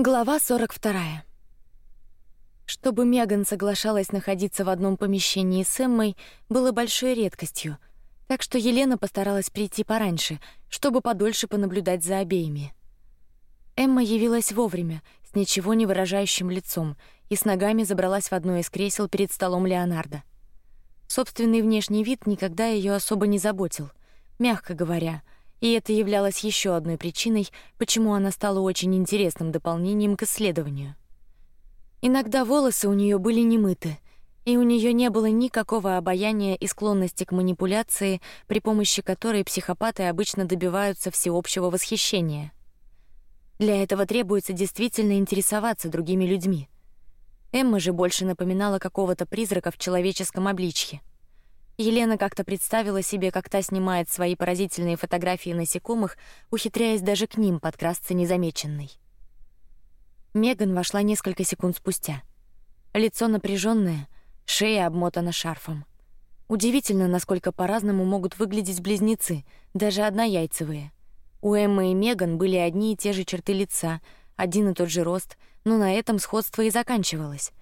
Глава 42. Чтобы Меган соглашалась находиться в одном помещении с Эммой, было большой редкостью, так что Елена постаралась прийти пораньше, чтобы подольше понаблюдать за обеими. Эмма явилась вовремя, с ничего не выражающим лицом, и с ногами забралась в одно из кресел перед столом Леонардо. Собственный внешний вид никогда ее особо не заботил, мягко говоря и это являлось еще одной причиной, почему она стала очень интересным дополнением к исследованию. Иногда волосы у нее были немыты, и у нее не было никакого обаяния и склонности к манипуляции, при помощи которой психопаты обычно добиваются всеобщего восхищения. Для этого требуется действительно интересоваться другими людьми. Эмма же больше напоминала какого-то призрака в человеческом обличье. Елена как-то представила себе, как та снимает свои поразительные фотографии насекомых, ухитряясь даже к ним подкрасться незамеченной. Меган вошла несколько секунд спустя. Лицо напряженное, шея обмотана шарфом. Удивительно, насколько по-разному могут выглядеть близнецы, даже однояйцевые. У Эммы и Меган были одни и те же черты лица, один и тот же рост, но на этом сходство и заканчивалось.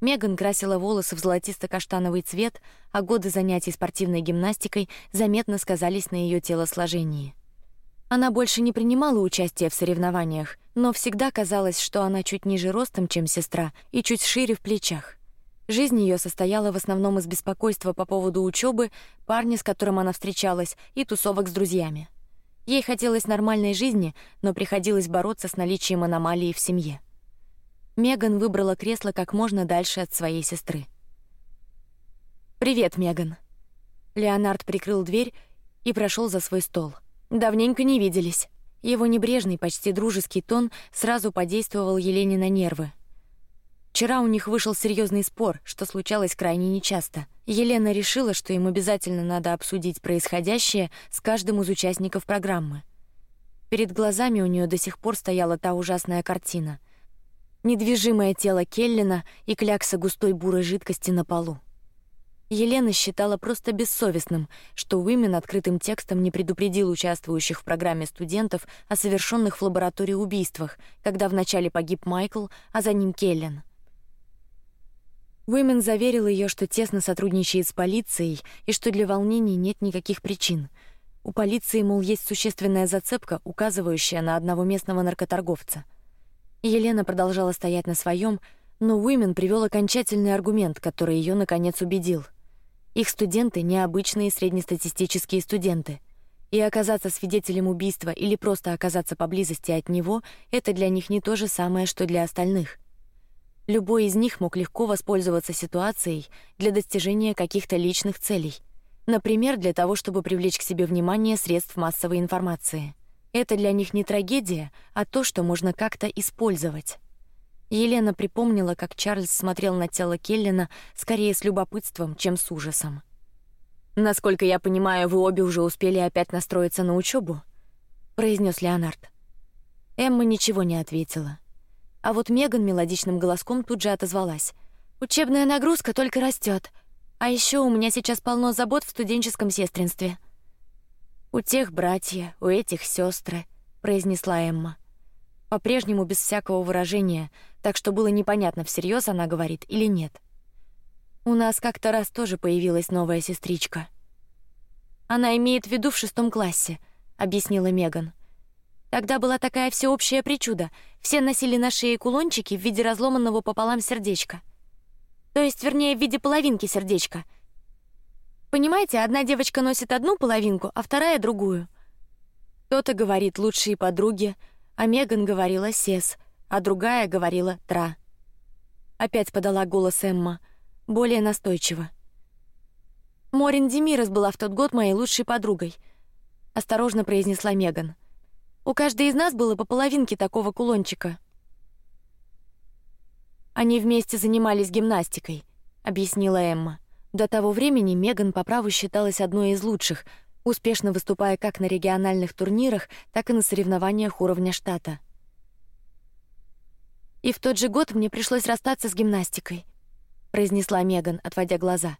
Меган красила волосы в золотисто-каштановый цвет, а годы занятий спортивной гимнастикой заметно сказались на ее телосложении. Она больше не принимала участия в соревнованиях, но всегда казалось, что она чуть ниже ростом, чем сестра, и чуть шире в плечах. Жизнь ее состояла в основном из беспокойства по поводу учебы, парня, с которым она встречалась, и тусовок с друзьями. Ей хотелось нормальной жизни, но приходилось бороться с наличием аномалии в семье. Меган выбрала кресло как можно дальше от своей сестры. Привет, Меган. Леонард прикрыл дверь и прошел за свой стол. Давненько не виделись. Его небрежный, почти дружеский тон сразу подействовал Елене на нервы. Вчера у них вышел серьезный спор, что случалось крайне нечасто. Елена решила, что им обязательно надо обсудить происходящее с каждым из участников программы. Перед глазами у нее до сих пор стояла та ужасная картина недвижимое тело Келлина и клякса густой бурой жидкости на полу. Елена считала просто бессовестным, что Уимен открытым текстом не предупредил участвующих в программе студентов о совершенных в лаборатории убийствах, когда вначале погиб Майкл, а за ним Келлен. Уимен заверил ее, что тесно сотрудничает с полицией и что для волнений нет никаких причин. У полиции, мол, есть существенная зацепка, указывающая на одного местного наркоторговца. Елена продолжала стоять на своем, но Уимен привел окончательный аргумент, который ее наконец убедил. Их студенты необычные среднестатистические студенты, и оказаться свидетелем убийства или просто оказаться поблизости от него — это для них не то же самое, что для остальных. Любой из них мог легко воспользоваться ситуацией для достижения каких-то личных целей, например, для того, чтобы привлечь к себе внимание средств массовой информации. Это для них не трагедия, а то, что можно как-то использовать. Елена припомнила, как Чарльз смотрел на тело Келлина скорее с любопытством, чем с ужасом. Насколько я понимаю, вы обе уже успели опять настроиться на учебу, произнес Леонард. Эмма ничего не ответила, а вот Меган мелодичным голоском тут же отозвалась: "Учебная нагрузка только растет, а еще у меня сейчас полно забот в студенческом сестринстве. У тех братья, у этих сестры, произнесла Эмма, по-прежнему без всякого выражения, так что было непонятно, всерьез она говорит или нет. У нас как-то раз тоже появилась новая сестричка. Она имеет в виду в шестом классе, объяснила Меган. Тогда была такая всеобщая причуда: все носили на шее кулончики в виде разломанного пополам сердечка, то есть, вернее, в виде половинки сердечка Понимаете, одна девочка носит одну половинку, а вторая другую. Кто-то говорит лучшие подруги, а Меган говорила сес, а другая говорила тра. Опять подала голос Эмма, более настойчиво. Морин Демирос была в тот год моей лучшей подругой. Осторожно произнесла Меган. У каждой из нас было по половинке такого кулончика. Они вместе занимались гимнастикой, объяснила Эмма. До того времени Меган по праву считалась одной из лучших, успешно выступая как на региональных турнирах, так и на соревнованиях уровня штата. И в тот же год мне пришлось расстаться с гимнастикой, произнесла Меган, отводя глаза.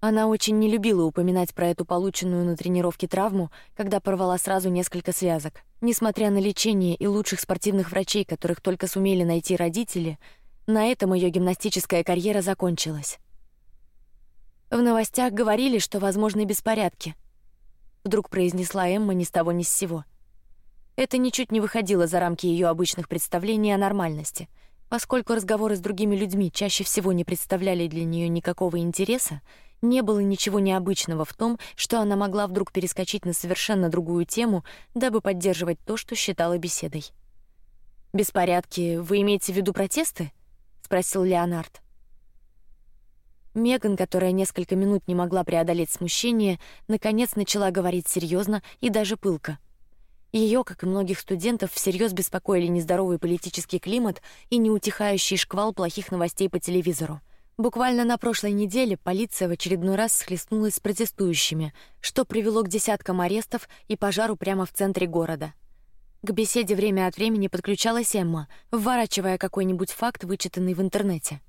Она очень не любила упоминать про эту полученную на тренировке травму, когда порвала сразу несколько связок. Несмотря на лечение и лучших спортивных врачей, которых только сумели найти родители, на этом ее гимнастическая карьера закончилась. В новостях говорили, что возможны беспорядки. Вдруг произнесла Эмма ни с того ни с сего. Это ничуть не выходило за рамки ее обычных представлений о нормальности, поскольку разговоры с другими людьми чаще всего не представляли для нее никакого интереса. Не было ничего необычного в том, что она могла вдруг перескочить на совершенно другую тему, дабы поддерживать то, что считала беседой. Беспорядки? Вы имеете в виду протесты? – спросил Леонард. Меган, которая несколько минут не могла преодолеть смущение, наконец начала говорить серьезно и даже пылко. Ее, как и многих студентов, всерьез беспокоили нездоровый политический климат и неутихающий шквал плохих новостей по телевизору. Буквально на прошлой неделе полиция в очередной раз схлестнулась с протестующими, что привело к десяткам арестов и пожару прямо в центре города. К беседе время от времени подключалась Эмма, вворачивая какой-нибудь факт, вычитанный в интернете.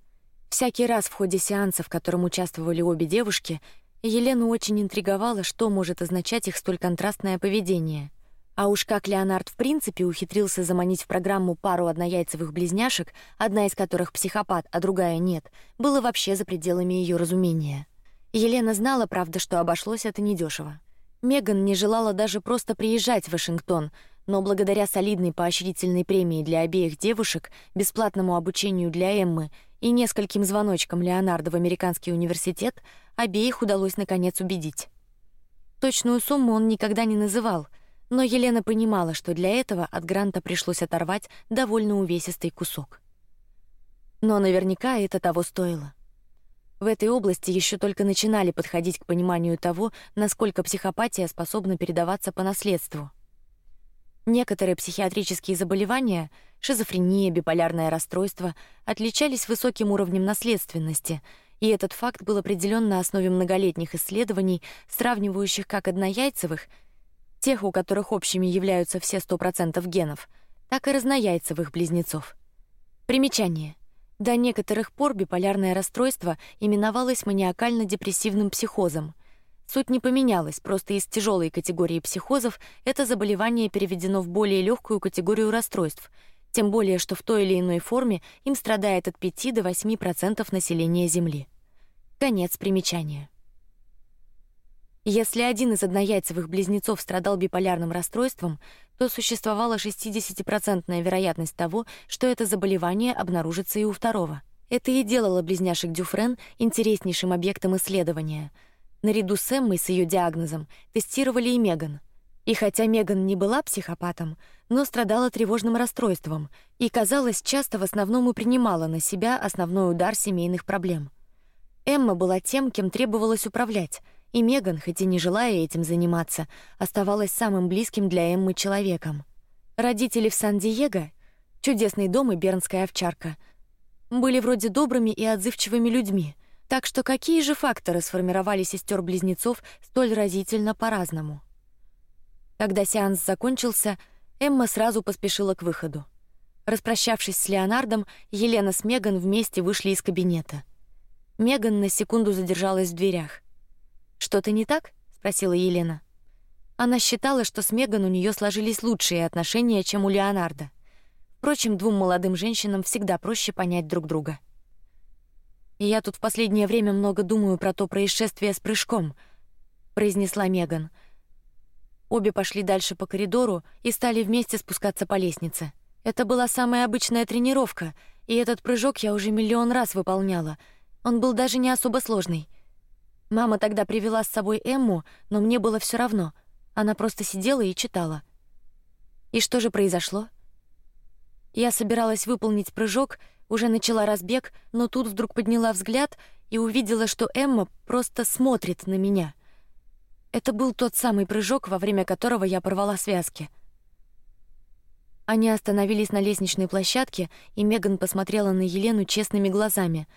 Всякий раз в ходе сеанса, в котором участвовали обе девушки, Елену очень интриговало, что может означать их столь контрастное поведение. А уж как Леонард в принципе ухитрился заманить в программу пару однояйцевых близняшек, одна из которых психопат, а другая нет, было вообще за пределами ее разумения. Елена знала, правда, что обошлось это недешево. Меган не желала даже просто приезжать в Вашингтон, но благодаря солидной поощрительной премии для обеих девушек, бесплатному обучению для Эммы и нескольким звоночкам Леонардо в американский университет, обеих удалось наконец убедить. Точную сумму он никогда не называл, но Елена понимала, что для этого от гранта пришлось оторвать довольно увесистый кусок. Но наверняка это того стоило. В этой области еще только начинали подходить к пониманию того, насколько психопатия способна передаваться по наследству. Некоторые психиатрические заболевания, шизофрения, биполярное расстройство, отличались высоким уровнем наследственности, и этот факт был определен на основе многолетних исследований, сравнивающих как однояйцевых тех, у которых общими являются все сто процентов генов, так и разнояйцевых близнецов. Примечание: до некоторых пор биполярное расстройство именовалось маниакально-депрессивным психозом. Суть не поменялась, просто из тяжелой категории психозов это заболевание переведено в более легкую категорию расстройств, тем более что в той или иной форме им страдает от 5 до 8 процентов населения Земли. Конец примечания. Если один из однояйцевых близнецов страдал биполярным расстройством, то существовала 60-процентная вероятность того, что это заболевание обнаружится и у второго. Это и делало близняшек Дюфрен интереснейшим объектом исследования. Наряду с Эммой с ее диагнозом тестировали и Меган. И хотя Меган не была психопатом, но страдала тревожным расстройством и, казалось, часто в основном и принимала на себя основной удар семейных проблем. Эмма была тем, кем требовалось управлять и Меган, хоть и не желая этим заниматься, оставалась самым близким для Эммы человеком. Родители в Сан-Диего, чудесный дом и бернская овчарка, были вроде добрыми и отзывчивыми людьми. Так что какие же факторы сформировали сестер близнецов столь разительно по-разному? Когда сеанс закончился, Эмма сразу поспешила к выходу. Распрощавшись с Леонардом, Елена с Меган вместе вышли из кабинета. Меган на секунду задержалась в дверях. Что-то не так? – спросила Елена. Она считала, что с Меган у нее сложились лучшие отношения, чем у Леонардо. Впрочем, двум молодым женщинам всегда проще понять друг друга. Я тут в последнее время много думаю про то происшествие с прыжком, произнесла Меган. Обе пошли дальше по коридору и стали вместе спускаться по лестнице. Это была самая обычная тренировка, и этот прыжок я уже миллион раз выполняла. Он был даже не особо сложный. Мама тогда привела с собой Эмму, но мне было все равно. Она просто сидела и читала. И что же произошло? Я собиралась выполнить прыжок, уже начала разбег, но тут вдруг подняла взгляд и увидела, что Эмма просто смотрит на меня. Это был тот самый прыжок, во время которого я порвала связки. Они остановились на лестничной площадке, и Меган посмотрела на Елену честными глазами,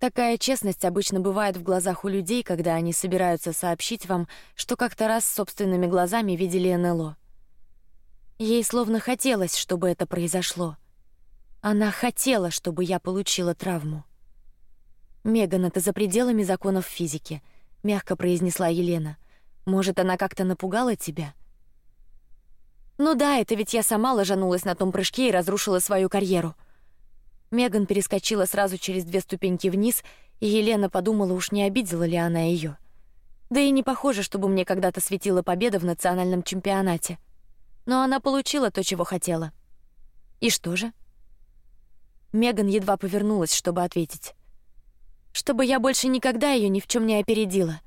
Такая честность обычно бывает в глазах у людей, когда они собираются сообщить вам, что как-то раз собственными глазами видели НЛО. Ей словно хотелось, чтобы это произошло. Она хотела, чтобы я получила травму. Меган, это за пределами законов физики. мягко произнесла Елена. Может, она как-то напугала тебя? Ну да, это ведь я сама ложанулась на том прыжке и разрушила свою карьеру. Меган перескочила сразу через две ступеньки вниз, и Елена подумала, уж не обидела ли она ее. Да и не похоже, чтобы мне когда-то светила победа в национальном чемпионате. Но она получила то, чего хотела. И что же? Меган едва повернулась, чтобы ответить. Чтобы я больше никогда ее ни в чем не опередила.